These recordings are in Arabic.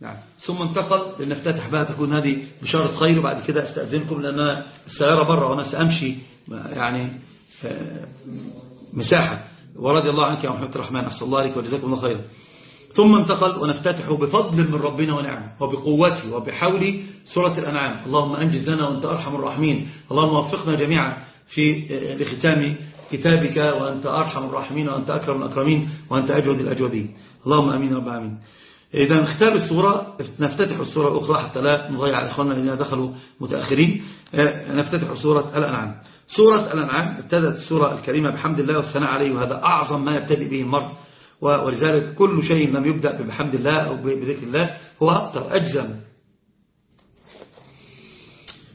نعم. ثم انتقل لنفتتح بقى تكون هذه بشارة خير وبعد كده أستأذنكم لأن السيارة بره وأنا سأمشي يعني مساحة. ورضي الله عنك يا محمد الرحمن أحسن الله عليك وجزاكم الله خيرا. ثم انتقل ونفتتح بفضل من ربنا ونعمه وبقوته وبحول سورة الأنعام. اللهم أنجز لنا وأنت أرحم الراحمين. اللهم وفقنا جميعا في لختام كتابك وأنت أرحم الراحمين وأنت أكرم الأكرمين وأنت أجود الأجودين. اللهم أمين رب العالمين. إذا نختار السورة نفتتح السورة الأخرى حتى لا نضيع إخواننا الذين دخلوا متأخرين. نفتتح سورة الأنعام. سورة الأنعام ابتدت السورة الكريمة بحمد الله والثناء عليه وهذا أعظم ما يبتدئ به المرء. ولذلك كل شيء لم يبدأ بحمد الله أو بذكر الله هو أكثر أجزم.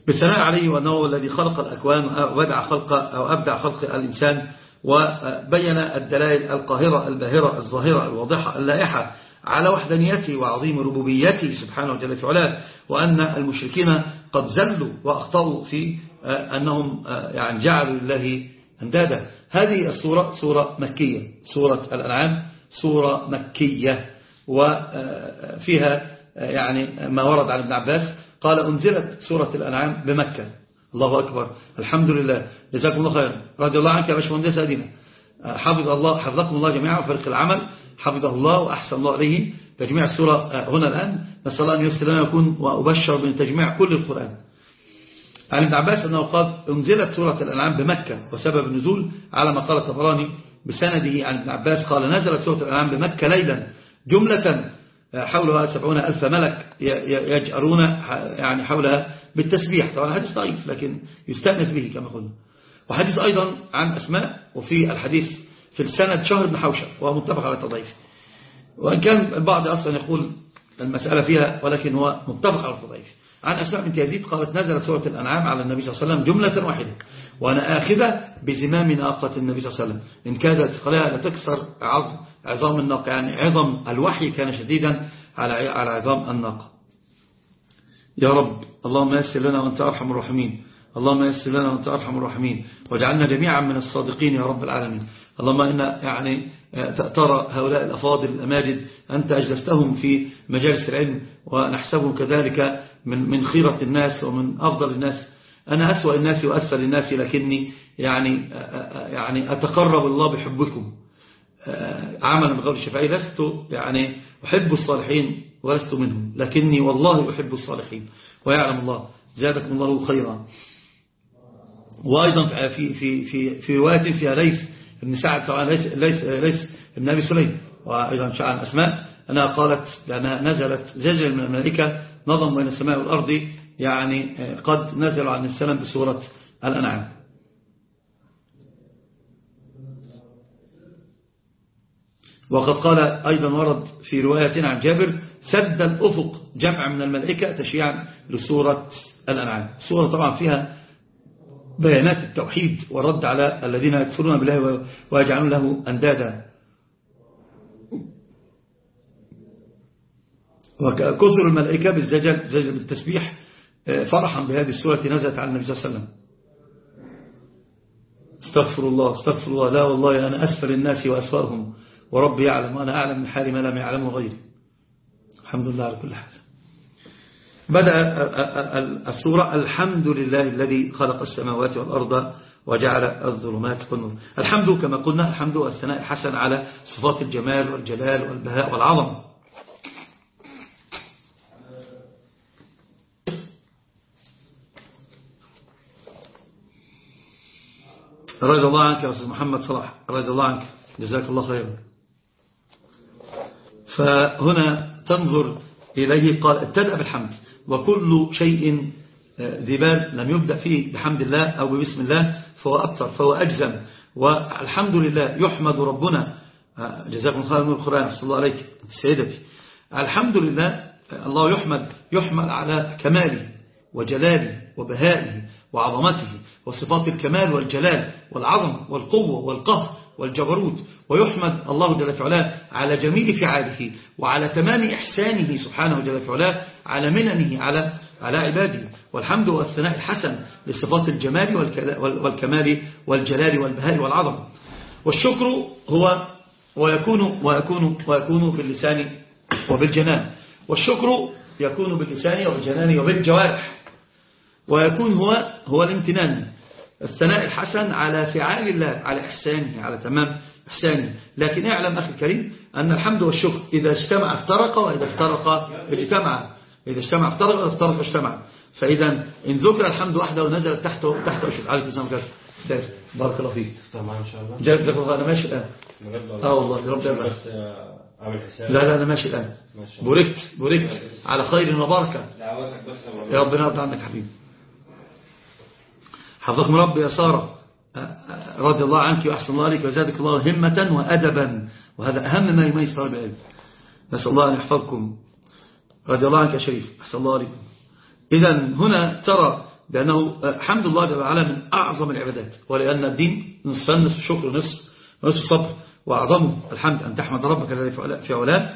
بالثناء عليه وأنه الذي خلق الأكوان وبدع خلق أو أبدع خلق الإنسان وبين الدلائل القاهرة الباهرة الظاهرة الواضحة اللائحة. على وحدانيته وعظيم ربوبيته سبحانه وتعالى في علاه وأن المشركين قد زلوا وأخطأوا في أنهم يعني جعلوا لله أندادا. هذه السورة سورة مكية سورة الأنعام سورة مكية وفيها يعني ما ورد عن ابن عباس قال أنزلت سورة الأنعام بمكة. الله أكبر. الحمد لله. جزاكم الله خيرا. رضي الله عنك يا باشمهندس أدينا. حفظ الله حفظكم الله جميعا وفريق العمل. حفظه الله وأحسن الله عليه تجميع السورة هنا الآن. نسأل الله أن يسر لنا يكون وأبشر من تجميع كل القرآن. عن ابن عباس أنه قال أنزلت سورة الأنعام بمكة وسبب النزول على ما قال الطبراني بسنده عن ابن عباس قال نزلت سورة الأنعام بمكة ليلا جملة حولها سبعون ألف ملك يجأرون يعني حولها بالتسبيح. طبعا حديث ضعيف لكن يستأنس به كما قلنا. وحديث أيضا عن أسماء وفي الحديث في السند شهر بن حوشة وهو متفق على التضعيف. وإن كان البعض أصلا يقول المسألة فيها ولكن هو متفق على التضعيف. عن أسماء بنت يزيد قالت نزلت سورة الأنعام على النبي صلى الله عليه وسلم جملة واحدة وأنا آخذة بزمام ناقة النبي صلى الله عليه وسلم. إن كادت ثقلها لتكسر عظم عظام الناقة يعني عظم الوحي كان شديدا على على عظام الناقة. يا رب اللهم يسر لنا وأنت أرحم الراحمين. اللهم يسر لنا وأنت أرحم الراحمين. واجعلنا جميعا من الصادقين يا رب العالمين. اللهم إن يعني ترى هؤلاء الأفاضل الأماجد أنت أجلستهم في مجالس العلم ونحسبهم كذلك من من خيرة الناس ومن أفضل الناس. أنا أسوأ الناس وأسفل الناس لكني يعني يعني أتقرب الله بحبكم. عملا بقول الشفعي لست يعني أحب الصالحين ولست منهم لكني والله أحب الصالحين ويعلم الله. زادكم الله خيرا. وأيضا في في في في رواية فيها ليث ابن سعد طبعا ليث ليث ليث ابن أبي سليم وأيضا شاء عن أسماء. أنها قالت بأنها نزلت زجل من الملائكة نظم بين السماء والأرض يعني قد نزلوا عن السلام بسورة الأنعام. وقد قال أيضا ورد في رواية عن جابر سد الأفق جمع من الملائكة تشييعا لسورة الأنعام. سورة طبعا فيها بيانات التوحيد والرد على الذين يكفرون بالله ويجعلون له أندادا. وكثر الملائكة بالزجل زجل بالتسبيح فرحا بهذه السورة نزلت على النبي صلى الله عليه وسلم. استغفر الله استغفر الله. لا والله أنا أسفل الناس وأسفلهم وربي يعلم وأنا أعلم من حالي ما لم يعلمه غيري. الحمد لله على كل حال. بدأ السورة الحمد لله الذي خلق السماوات والأرض وجعل الظلمات والنور الحمد كما قلنا الحمد والثناء الحسن على صفات الجمال والجلال والبهاء والعظمة رضي الله عنك يا أستاذ محمد صلاح. رضي الله عنك. جزاك الله خيرا. فهنا تنظر إليه قال ابتدأ بالحمد. وكل شيء ذي بال لم يبدأ فيه بحمد الله أو ببسم الله فهو أكثر فهو أجزم. والحمد لله يحمد ربنا جزاكم خيرا من القرآن أحسن الله عليك سيدتي. الحمد لله الله يحمد يحمد على كماله وجلاله وبهائه وعظمته وصفات الكمال والجلال والعظمة والقوة والقهر والجبروت. ويحمد الله جل في علاه على جميل فعاله وعلى تمام إحسانه سبحانه جل في على مننه على على عباده. والحمد والثناء الحسن لصفات الجمال والكمال والجلال والبهاء والعظمة والشكر هو ويكون ويكون ويكون باللسان وبالجنان. والشكر يكون باللسان وبالجنان وبالجوارح. ويكون هو هو الامتنان. الثناء الحسن على فعال الله على إحسانه على تمام إحسانه. لكن اعلم أخي الكريم أن الحمد والشكر إذا اجتمع افترق وإذا افترق اجتمع. إذا اجتمع افترق افترق اجتمع. فإذا إن ذكر الحمد وحده ونزل تحته تحت أشهر عليكم السلام عليكم أستاذ بارك الله فيك. تمام إن شاء الله. جزاك الله أنا ماشي الآن. آه والله رب يبارك بس آه، عامل حساب؟ لا لا أنا ماشي الآن. الله. بوركت بوركت. على خير وبركة. دعواتك بس يا ربنا يرضى عنك حبيبي حفظكم رب يا سارة. أ- أ- رضي الله عنك وأحسن الله عليك وزادك الله همة وأدبا. وهذا أهم ما يميز طالب العلم. نسأل الله أن يحفظكم. رضي الله عنك يا شريف. أحسن الله عليكم إذا هنا ترى بأنه حمد الله جل وعلا من أعظم العبادات ولأن الدين نصفان نصف شكر نصف نصف صبر وأعظمه الحمد أن تحمد ربك الذي في علاه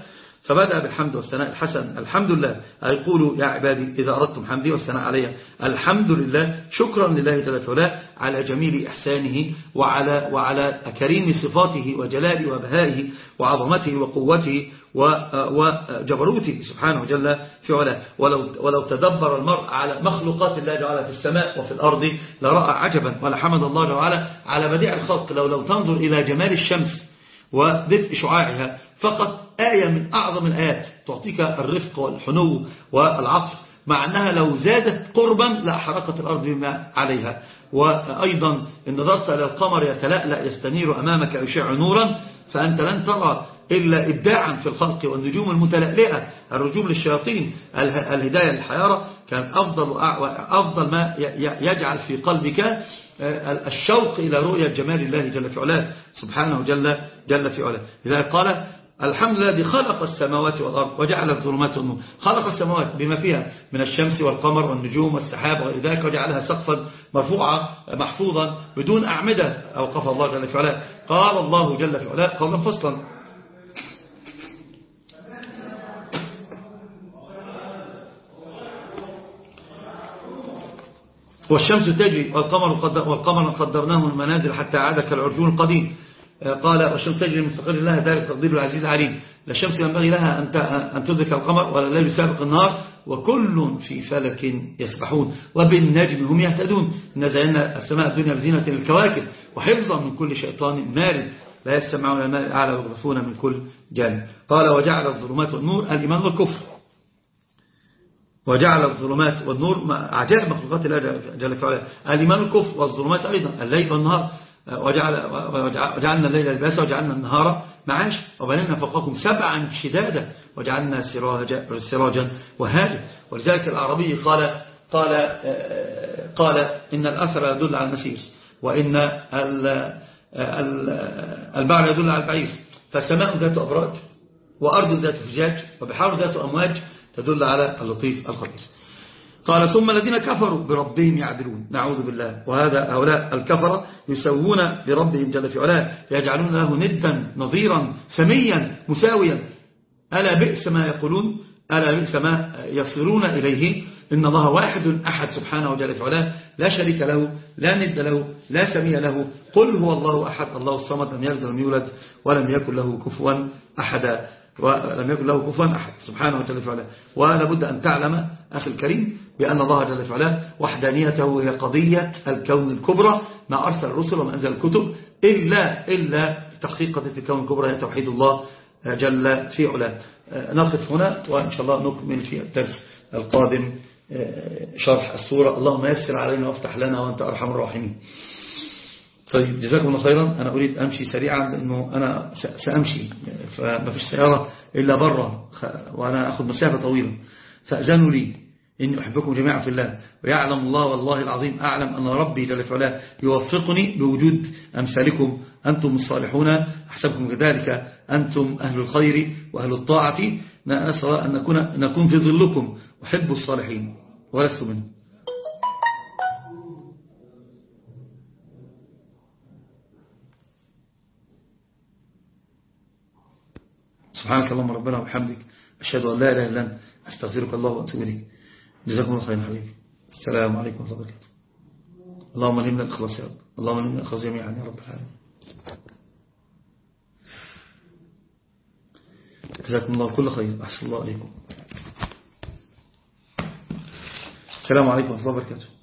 فبدأ بالحمد والثناء الحسن. الحمد لله. يقول يا عبادي إذا أردتم حمدي والثناء علي. الحمد لله. شكرا لله جل في علاه على جميل إحسانه وعلى, وعلى كريم صفاته وجلاله وبهائه وعظمته وقوته وجبروته سبحانه جل في علاه. ولو, ولو تدبر المرء على مخلوقات الله جل في السماء وفي الأرض لرأى عجبا ولحمد الله جل على بديع الخلق. لو لو تنظر إلى جمال الشمس ودفء شعاعها فقط آية من أعظم الآيات تعطيك الرفق والحنو والعطف مع أنها لو زادت قربا لأحرقت الأرض بما عليها. وأيضا إن نظرت إلى القمر يتلألأ يستنير أمامك يشع نورا فأنت لن ترى إلا إبداعا في الخلق والنجوم المتلألئة. الرجوم للشياطين الهداية للحيارة كان أفضل, أفضل ما يجعل في قلبك الشوق إلى رؤية جمال الله جل في علاه سبحانه جل, جل في علاه. لذلك قال الحمد لله الذي خلق السماوات والأرض وجعل الظلمات والنور. خلق السماوات بما فيها من الشمس والقمر والنجوم والسحاب وغير ذلك وجعلها سقفا مرفوعة محفوظا بدون أعمدة أوقف الله جل في علاه. قال الله جل في علاه قولا فصلا والشمس تجري والقمر والقمر قدرناه المنازل حتى عاد كالعرجون القديم. قال والشمس تجري مستقر لها ذلك تقدير العزيز العليم. لا الشمس ينبغي لها أن تدرك القمر ولا الليل يسابق النهار وكل في فلك يسبحون. وبالنجم هم يهتدون. إن زينا السماء الدنيا بزينة الكواكب وحفظا من كل شيطان مارد. لا يستمعون المال الأعلى ويغفون من كل جانب. قال وجعل الظلمات والنور الإيمان والكفر. وجعل الظلمات والنور عجائب مخلوقات الله جل في علاه الإيمان الكفر والظلمات أيضا. الليل والنهار. وجعل وجعلنا الليل لباسا وجعلنا النهار معاش. وبنينا فوقكم سبعا شدادا. وجعلنا سراجا, سراجا وهاجا ولذلك الأعرابي قال قال قال إن الأثر يدل على المسير. وإن البعر يدل على البعير. فالسماء ذات أبراج. وأرض ذات فجاج. وبحار ذات أمواج. تدل على اللطيف الخبير قال ثم الذين كفروا بربهم يعدلون. نعوذ بالله. وهذا هؤلاء الكفرة يسوون بربهم جل في علاه يجعلون له ندا نظيرا سميا مساويا. ألا بئس ما يقولون؟ ألا بئس ما يصيرون إليه؟ إن الله واحد أحد سبحانه جل في علاه لا شريك له لا ند له لا سمي له. قل هو الله أحد الله الصمد لم يلد ولم يولد ولم يكن له كفوا أحدا ولم يكن له كفوا أحد سبحانه في علاه ولا بد أن تعلم أخي الكريم بأن الله جل في علاه وحدانيته هي قضية الكون الكبرى ما أرسل الرسل وما أنزل الكتب إلا, إلا تحقيق قضية الكون الكبرى هي توحيد الله جل في علاه نقف هنا وإن شاء الله نكمل في الدرس القادم شرح السورة. اللهم يسر علينا وافتح لنا وأنت أرحم الراحمين. طيب جزاكم الله خيرا. أنا أريد أمشي سريعا لأنه أنا سأمشي. فما فيش سيارة إلا برا. وأنا أخذ مسافة طويلة. فأذنوا لي. إني أحبكم جميعا في الله. ويعلم الله والله العظيم أعلم أن ربي جل في علاه يوفقني بوجود أمثالكم. أنتم الصالحون. أحسبكم كذلك. أنتم أهل الخير وأهل الطاعة. نسأل أن نكون, نكون في ظلكم. أحب الصالحين. ولست منهم. سبحانك اللهم ربنا وبحمدك أشهد أن لا إله إلا أنت أستغفرك الله وأتوب إليك. جزاكم الله خيرا حبيبي. السلام عليكم ورحمة الله وبركاته. اللهم علمنا الإخلاص يا رب. اللهم علمنا الإخلاص جميعا يا رب العالمين. جزاكم الله كل خير. أحسن الله عليكم السلام عليكم ورحمة الله وبركاته.